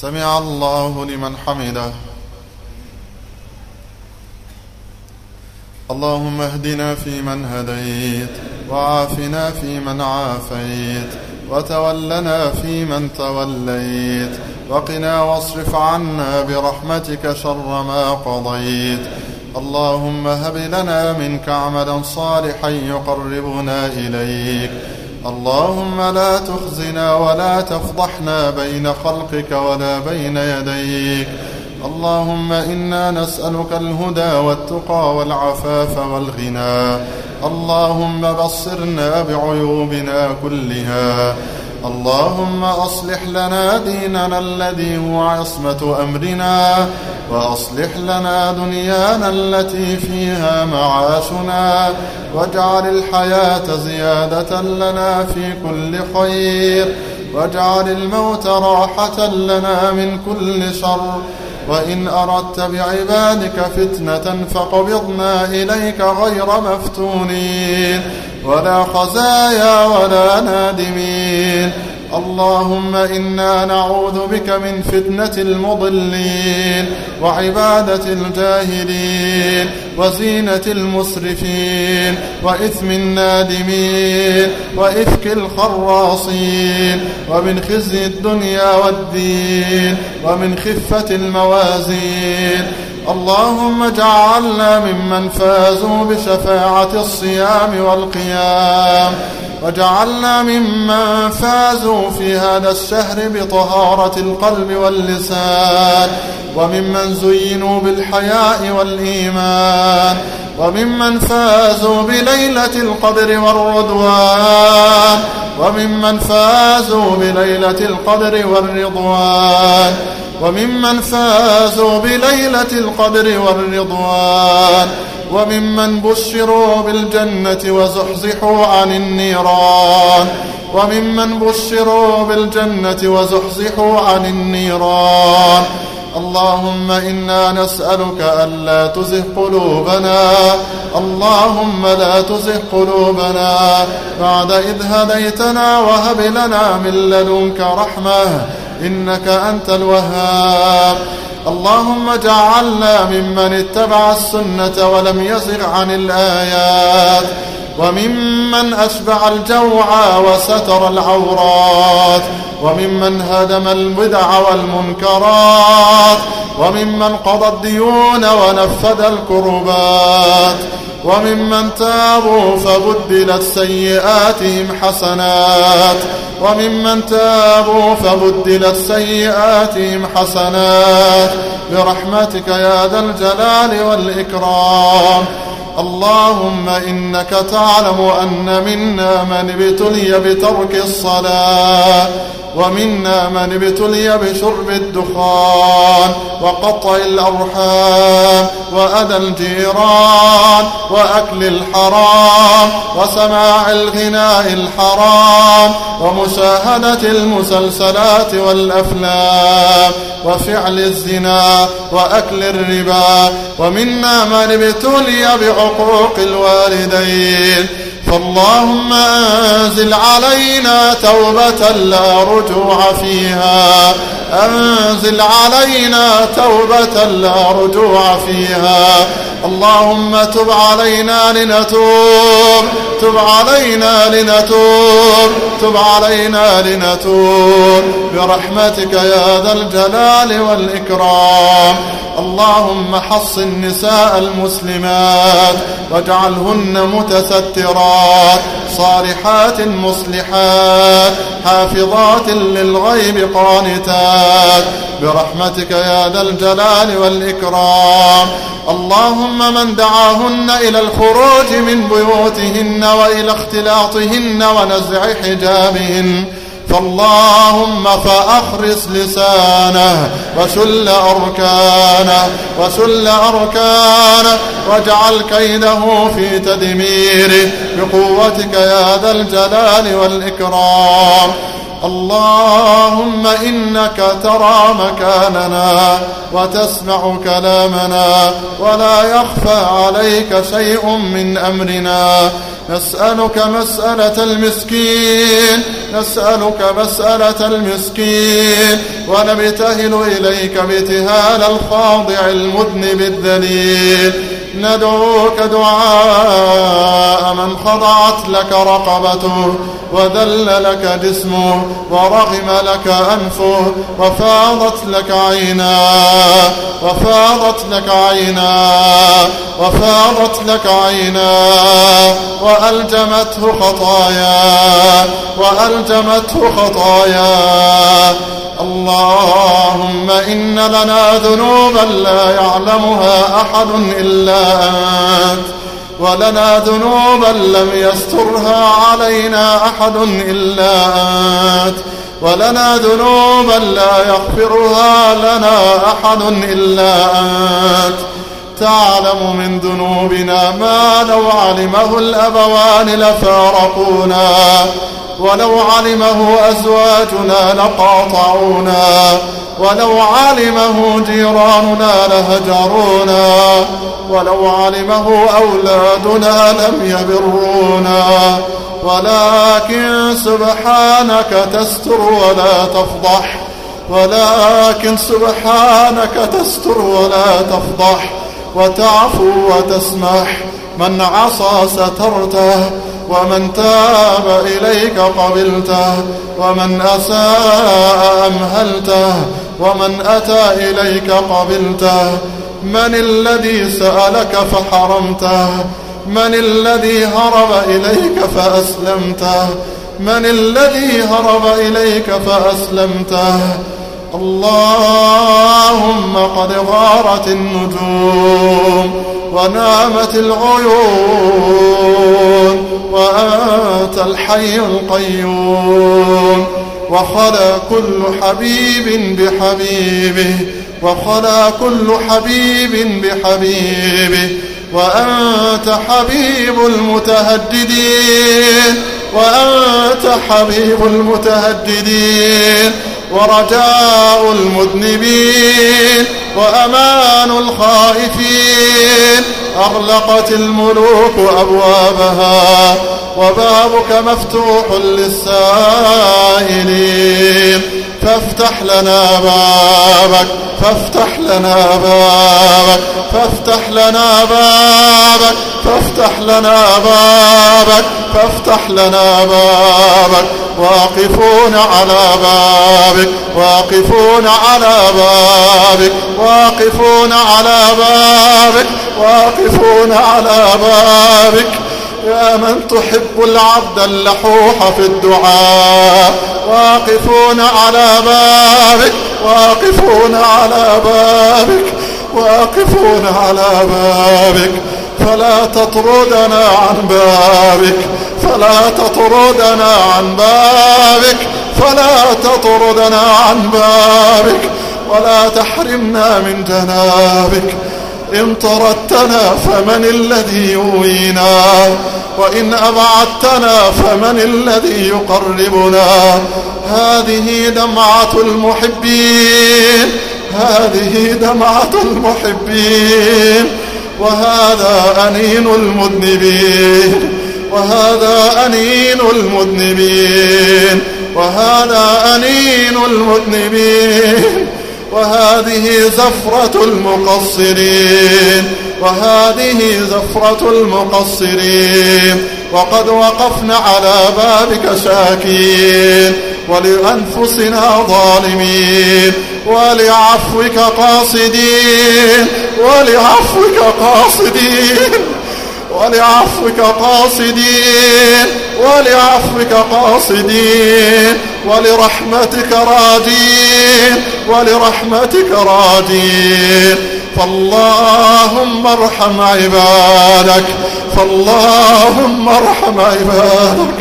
سمع الله لمن حمده. اللهم اهدنا فيمن هديت وعافنا فيمن عافيت وتولنا فيمن توليت وقنا واصرف عنا برحمتك شر ما قضيت. اللهم هب لنا منك عملا صالحا يقربنا إليك. اللهم لا تخزنا ولا تفضحنا بين خلقك ولا بين يديك. اللهم إنا نسألك الهدى والتقى والعفاف والغنى. اللهم بصرنا بعيوبنا كلها. اللهم أصلح لنا ديننا الذي هو عصمة أمرنا. وأصلح لنا دنيانا التي فيها معاشنا واجعل الحياة زيادة لنا في كل خير واجعل الموت راحة لنا من كل شر وإن أردت بعبادك فتنة فقبضنا إليك غير مفتونين ولا خزايا ولا نادمين اللهم إنا نعوذ بك من فتنة المضلين وعبادة الجاهلين وزينة المسرفين وإثم النادمين وإفك الخراصين ومن خزي الدنيا والدين ومن خفة الموازين. اللهم اجعلنا ممن فازوا بشفاعة الصيام والقيام. وجعلنا ممن فازوا في هذا الشهر بطهارة القلب واللسان وممن زينوا بالحياء والإيمان وممن فازوا بليلة القدر والرضوان وممن فازوا بليلة القدر والرضوان. وممن فازوا بليلة القدر والرضوان وممن بشروا بالجنة وزحزحوا عن النيران وممن بشروا بالجنة وزحزحوا عن النيران. اللهم إنا نسألك ألا تزغ قلوبنا اللهم لا تزغ قلوبنا بعد إذ هديتنا وهب لنا من لدنك رحمة. إنك أنت الوهاب. اللهم اجعلنا ممن اتبع السنة ولم يزغ عن الآيات. وممن أشبع الجوع وستر العورات وممن هدم البدع والمنكرات وممن قضى الديون ونفذ الكربات وممن تابوا فبدلت سيئاتهم حسنات وممن تابوا فبدلت سيئاتهم حسنات. برحمتك يا ذا الجلال والإكرام. اللهم إنك تعلم أن منا من ابتلي بترك الصلاة. ومنا من ابتلي بشرب الدخان وقطع الأرحام وأذى الجيران وأكل الحرام وسماع الغناء الحرام ومشاهدة المسلسلات والأفلام وفعل الزنا وأكل الربا ومنا من ابتلي بعقوق الوالدين فاللهم أنزل علينا توبة لا رجوع فيها. أنزل علينا توبة لا رجوع فيها. اللهم تب علينا لنتوب تب علينا لنتوب تب علينا لنتوب. برحمتك يا ذا الجلال والإكرام. اللهم حصن نساء المسلمات واجعلهن متسترات صالحات مصلحات حافظات للغيب قانتات. برحمتك يا ذا الجلال والإكرام. اللهم من دعاهن إلى الخروج من بيوتهن وإلى اختلاطهن ونزع حجابهن. فاللهم فأخرس لسانه وسل أركانه وسل أركانه واجعل كيده في تدميره. بقوتك يا ذا الجلال والإكرام. اللهم إنك ترى مكاننا وتسمع كلامنا ولا يخفى عليك شيء من أمرنا. نسألك مسألة المسكين نسألك مسألة المسكين ونبتهل إليك ابتهال الخاضع المذنب الذليل. ندعوك دعاء من خضعت لك رقبته وذل لك جسمه ورغم لك أنفه وفاضت لك عيناه وفاضت لك عيناه وفاضت لك عيناه وألجمته خطاياه وألجمته خطاياه اللهم إن لنا ذنوبا لا يعلمها أحد إلا أنت ولنا ذنوبا لم يسترها علينا أحد إلا أنت ولنا ذنوبا لا يغفرها لنا أحد إلا أنت. تعلم من ذنوبنا ما لو علمه الأبوان لفارقونا ولو علمه أزواجنا لقاطعونا ولو علمه جيراننا لهجرونا ولو علمه أولادنا لم يبرونا. ولكن سبحانك تستر ولا تفضح ولكن سبحانك تستر ولا تفضح وتعفو وتسمح. من عصى سترته ومن تاب إليك قبلته ومن أساء أمهلته ومن أتى إليك قبلته. من الذي سألك فحرمته؟ من الذي هرب إليك فأسلمته؟ من الذي هرب إليك فأسلمته؟ اللهم قد غارت النجوم. ونامت العيون وأنت الحي القيوم وخلا كل حبيب بحبيبه وخلا كل حبيب بحبيبه وأنت حبيب المتهددين وأنت حبيب المتهددين ورجاء المذنبين وأمان الخائفين. أغلقت الملوك أبوابها وبابك مفتوح للسائلين. فافتح لنا بابك فافتح لنا بابك فافتح لنا بابك فافتح لنا بابك فافتح لنا بابك. واقفون على بابك واقفون على بابك واقفون على بابك واقفون على بابك. يا من تحب العبد اللحوح في الدعاء. واقفون على بابك واقفون على بابك واقفون على بابك. فلا تطردنا عن بابك فلا تطردنا عن بابك. فلا تطردنا عن بابك ولا تحرمنا من جنابك. إن طردتنا فمن الذي يوينا وإن أبعدتنا فمن الذي يقربنا. هذه دمعة المحبين هذه دمعة المحبين وهذا أنين المذنبين وهذا أنين المذنبين وهذا أنين المذنبين. وهذه زفرة المقصرين وهذه زفرة المقصرين وقد وقفنا على بابك شاكين ولأنفسنا ظالمين ولعفوك قاصدين ولعفوك قاصدين ولعفوك قاصدين. ولعفوك قاصدين ولرحمتك راجين ولرحمتك راجين. فاللهم ارحم عبادك فاللهم ارحم عبادك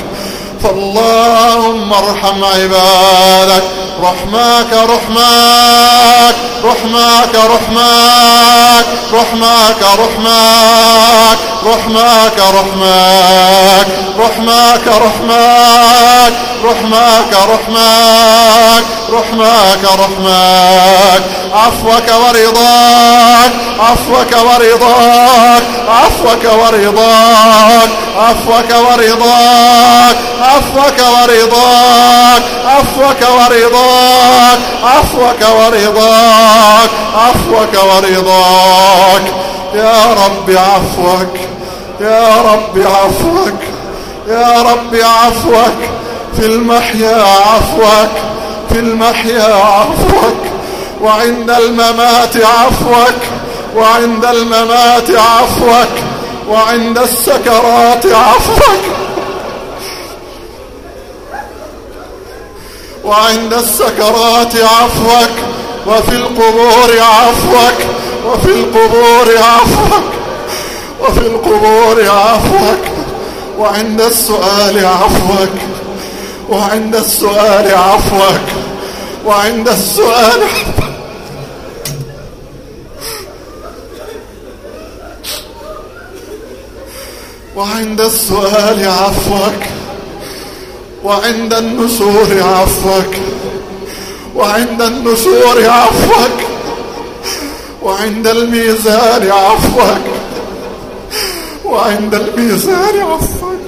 فاللهم ارحم عبادك. رحماك رحماك رحماك رحماك رحماك رحماك رحماك رحماك رحماك رحماك رحماك رحماك رحماك رحماك عفوك ورضاك عفوك ورضاك عفوك ورضاك عفوك ورضاك عفوك ورضاك عفوك ورضاك عفوك ورضاك عفوك ورضاك. يا رب عفوك يا رب عفوك يا رب عفوك. في المحيا عفوك في المحيا عفوك. وعند الممات عفوك وعند الممات عفوك. وعند السكرات عفوك. وعند السكرات عفوك وفي القبور عفوك وفي القبور عفوك وفي القبور عفوك وعند السؤال عفوك وعند السؤال عفوك وعند السؤال عفوك. وعند السؤال عفوك. وعند النشور عفوك. وعند النشور عفوك. وعند الميزان عفوك. وعند الميزان عفوك.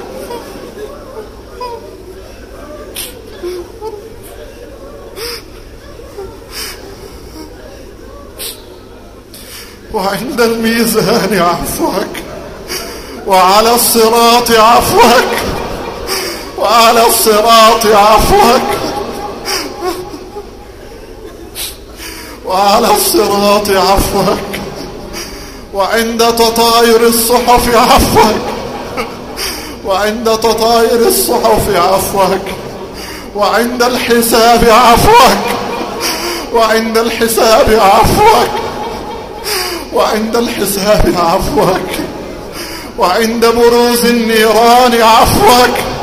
وعند الميزان عفوك. وعلى الصراط عفوك. وعلى الصراط عفوك. وعلى الصراط عفوك. وعند تطاير الصحف عفوك. وعند تطاير الصحف عفوك. وعند الحساب عفوك. وعند الحساب عفوك. وعند الحساب عفوك. وعند بروز النيران عفوك.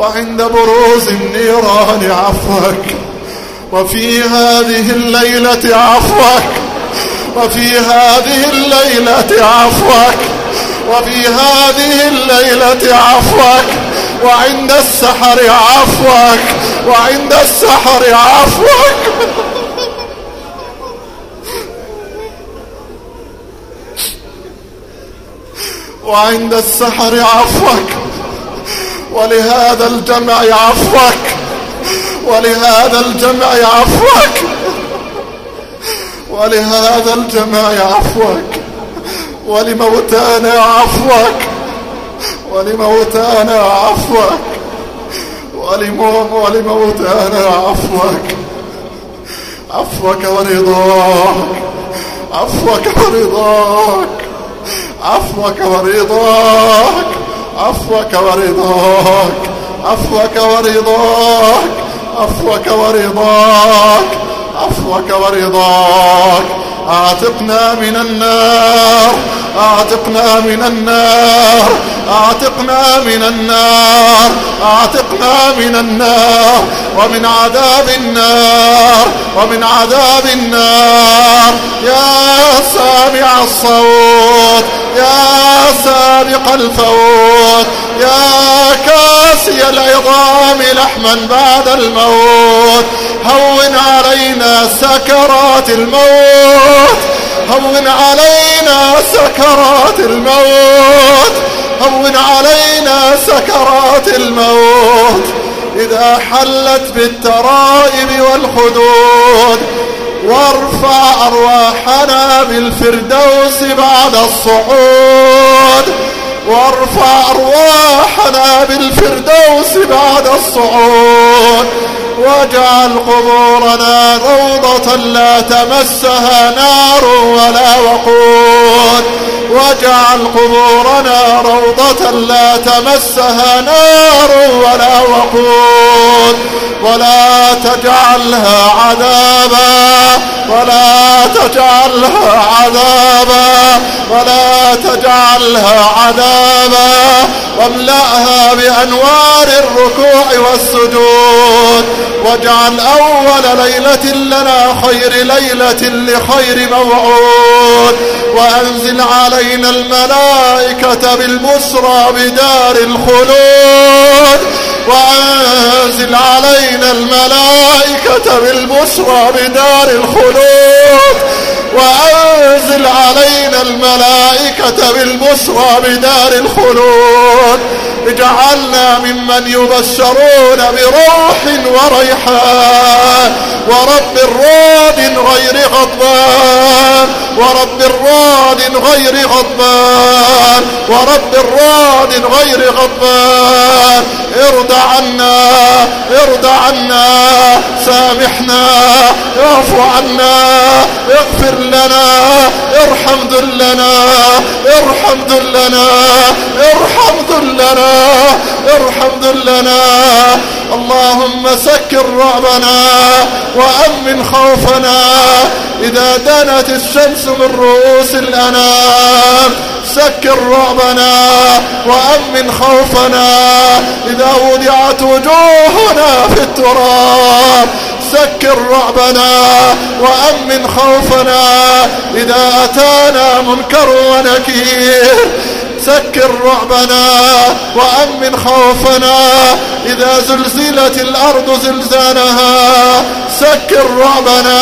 وعند بروز النيران عفوك وفي هذه الليلة عفوك وفي هذه الليلة عفوك وفي هذه الليلة عفوك وعند السحر عفوك وعند السحر عفوك. وعند السحر عفوك. ولهذا الجمع عفوك ولهذا الجمع عفوك ولهذا الجمع عفوك ولموتانا عفوك ولموتانا عفوك ولموتانا عفوك عفوك ورضاك. عفوك ورضاك. عفوك ورضاك. عفوك ورضاك عفوك ورضاك عفوك ورضاك عفوك ورضاك. أعتقنا من النار أعتقنا من النار. اعتقنا من النار اعتقنا من النار ومن عذاب النار ومن عذاب النار. يا سامع الصوت يا سابق الفوت يا كاسي العظام لحما بعد الموت. هون علينا سكرات الموت هون علينا سكرات الموت. هون علينا سكرات الموت إذا حلت بالترائب والخدود. وارفع أرواحنا بالفردوس بعد الصعود. وارفع أرواحنا بالفردوس بعد الصعود. واجعل قبورنا روضة لا تمسها نار ولا وقود. واجعل قبورنا روضة لا تمسها نار ولا وقود. ولا تجعلها عذابا ولا تجعلها عذابا ولا تجعلها عذابا. واملأها بأنوار الركوع والسجود. واجعل أول ليلة لنا خير ليلة لخير موعود وأنزل علينا الملائكة بالبشرى بدار الخلود وأنزل علينا الملائكة بالبشرى بدار الخلود. وأنزل علينا الملائكة بالبشرى بدار الخلود. اجعلنا ممن يبشرون بروح وريحان. ورب راض غير غضبان. ورب راض غير غضبان. ورب راض غير غضبان. ارضى عنا ارضى عنا سامحنا اعف عنا اغفر لنا ارحم ذلنا ارحم ذلنا ارحم ذلنا ارحم ذلنا اللهم سكر رعبنا وأمن خوفنا. إذا دنت الشمس من رؤوس الأنام سكر رعبنا وأمن خوفنا. إذا وضعت وجوهنا في التراب سكر رعبنا وأمن خوفنا. إذا أتانا منكر ونكير سكر رعبنا وأمن خوفنا إذا زلزلت الأرض زلزالها. سكر رعبنا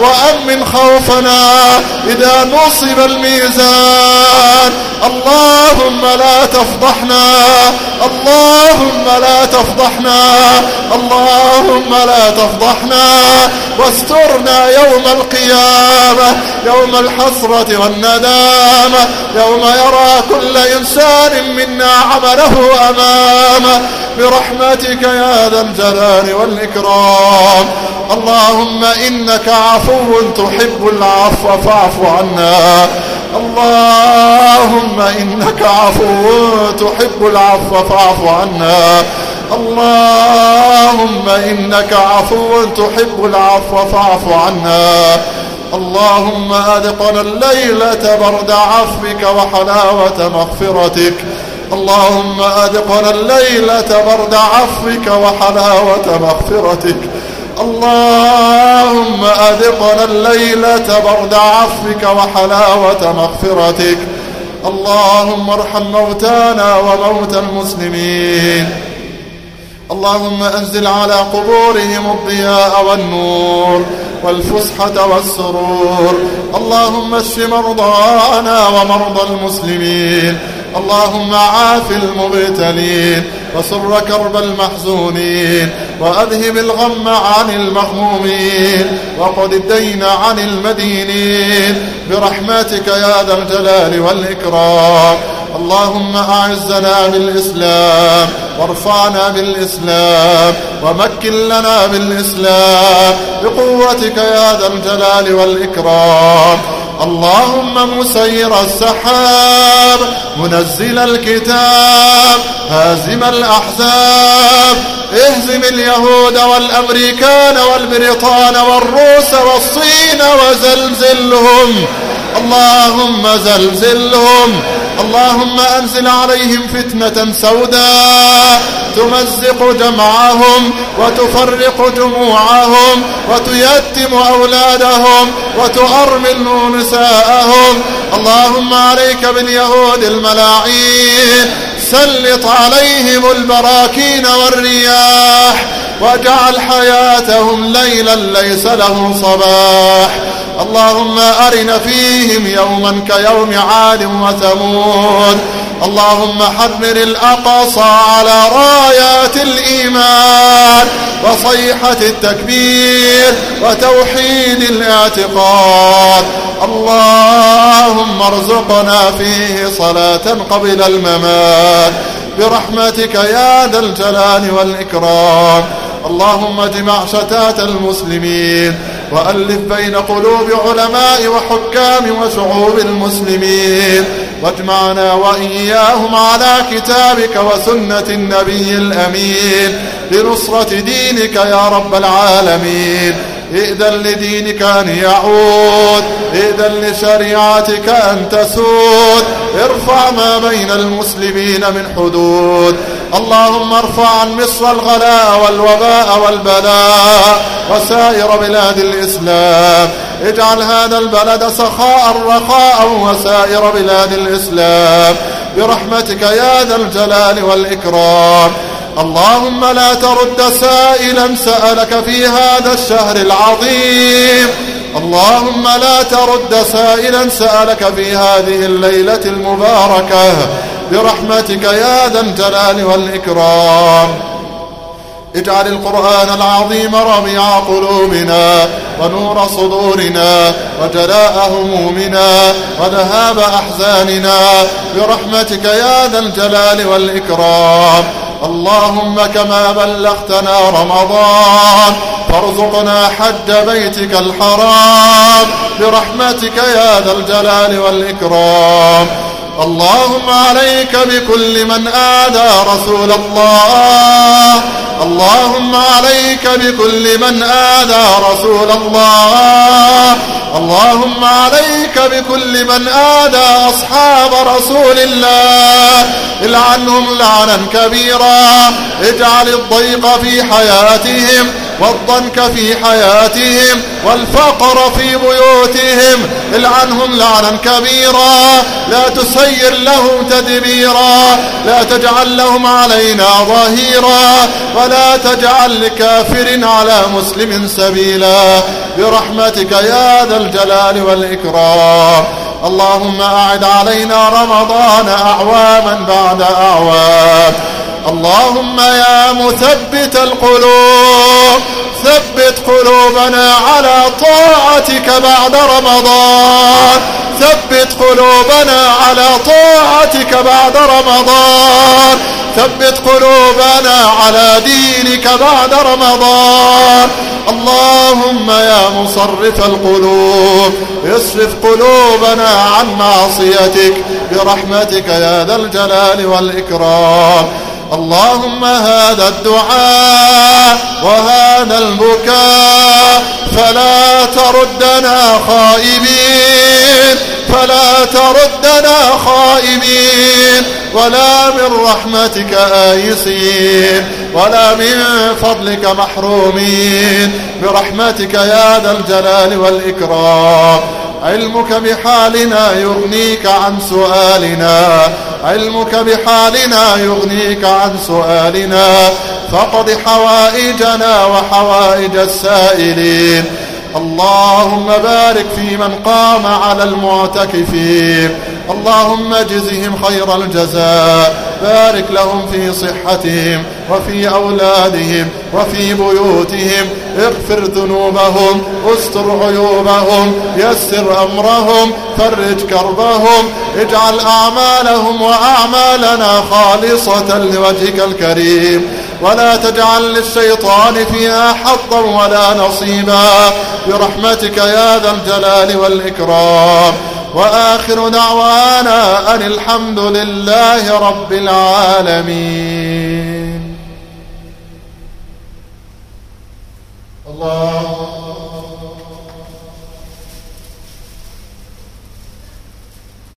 وأمن خوفنا إذا نصب الميزان. اللهم لا تفضحنا اللهم لا تفضحنا اللهم لا تفضحنا. واسترنا يوم القيامة يوم الحسرة والندامة يوم يرى كل إنسان منا عمله أمامه. برحمتك يا ذا الجلال والإكرام. اللهم إنك عفو تحب العفو فاعف عنا. اللهم إنك عفو تحب العفو فاعف عنا. اللهم إنك عفو تحب العفو فاعف عنا. اللهم أذقنا الليلة برد عفوك وحلاوة مغفرتك. اللهم أذقنا الليلة برد عفوك وحلاوة مغفرتك. اللهم أذقنا الليلة برد عفوك وحلاوة مغفرتك. اللهم ارحم موتانا وموتى المسلمين. اللهم أنزل على قبورهم الضياء والنور والفسحة والسرور. اللهم اشف مرضانا ومرضى المسلمين. اللهم عاف المبتلين. وسر كرب المحزونين وأذهب الغم عن المغمومين وقد الدين عن المدينين برحمتك يا ذا الجلال والإكرام. اللهم أعزنا بالإسلام وارفعنا بالإسلام ومكن لنا بالإسلام. بقوتك يا ذا الجلال والإكرام. اللهم مسير السحاب منزل الكتاب هازم الأحزاب اهزم اليهود والأمريكان والبريطان والروس والصين وزلزلهم. اللهم زلزلهم. اللهم أنزل عليهم فتنة سوداء. تمزق جمعهم وتفرق جموعهم وتيتم أولادهم وتؤرمل نساءهم. اللهم عليك باليهود الملاعين. سلط عليهم البراكين والرياح. واجعل حياتهم ليلا ليس له صباح. اللهم أرنا فيهم يوما كيوم عاد وثمود. اللهم حرر الأقصى على رايات الإيمان وصيحة التكبير وتوحيد الاعتقاد. اللهم ارزقنا فيه صلاة قبل الممات. برحمتك يا ذا الجلال والإكرام. اللهم اجمع شتات المسلمين وألف بين قلوب علماء وحكام وشعوب المسلمين واجمعنا وإياهم على كتابك وسنة النبي الأمين لنصرة دينك يا رب العالمين ائذن لدينك أن يعود ائذن لشريعتك أن تسود. ارفع ما بين المسلمين من حدود. اللهم ارفع عن مصر الغلاء والوباء والبلاء وسائر بلاد الإسلام. اجعل هذا البلد سخاء رخاء وسائر بلاد الإسلام. برحمتك يا ذا الجلال والإكرام. اللهم لا ترد سائلا سألك في هذا الشهر العظيم. اللهم لا ترد سائلا سألك في هذه الليلة المباركة. برحمتك يا ذا الجلال والإكرام. اجعل القرآن العظيم ربيع قلوبنا ونور صدورنا وجلاء همومنا وذهاب أحزاننا. برحمتك يا ذا الجلال والإكرام. اللهم كما بلغتنا رمضان فارزقنا حج بيتك الحرام برحمتك يا ذا الجلال والإكرام. اللهم عليك بكل من آذى رسول الله. اللهم عليك بكل من آذى رسول الله. اللهم عليك بكل من آذى أصحاب رسول الله. العنهم لعنا كبيرا. اجعل الضيق في حياتهم. والضنك في حياتهم والفقر في بيوتهم العنهم لعنا كبيرا لا تسير لهم تدبيرا لا تجعل لهم علينا ظهيرا ولا تجعل لكافر على مسلم سبيلا. برحمتك يا ذا الجلال والإكرام. اللهم أعد علينا رمضان أعواما بعد أعوام. اللهم يا مثبت القلوب ثبت قلوبنا على طاعتك بعد رمضان. ثبت قلوبنا على طاعتك بعد رمضان. ثبت قلوبنا على دينك بعد رمضان. اللهم يا مصرف القلوب اصرف قلوبنا عن معصيتك. برحمتك يا ذا الجلال والإكرام. اللهم هذا الدعاء وهذا البكاء فلا تردنا خائبين فلا تردنا خائبين ولا من رحمتك آيسين ولا من فضلك محرومين برحمتك يا ذا الجلال والإكرام علمك بحالنا يغنيك عن سؤالنا. علمك بحالنا يغنيك عن سؤالنا. فقد حوائجنا وحوائج السائلين. اللهم بارك في من قام على المعتكفين. اللهم جزهم خير الجزاء. بارك لهم في صحتهم وفي أولادهم وفي بيوتهم. اغفر ذنوبهم استر عيوبهم يسر أمرهم فرج كربهم اجعل أعمالهم وأعمالنا خالصة لوجهك الكريم. ولا تجعل للشيطان فيها حظا ولا نصيبا. برحمتك يا ذا الجلال والإكرام. وآخر دعوانا أن الحمد لله رب العالمين. الله.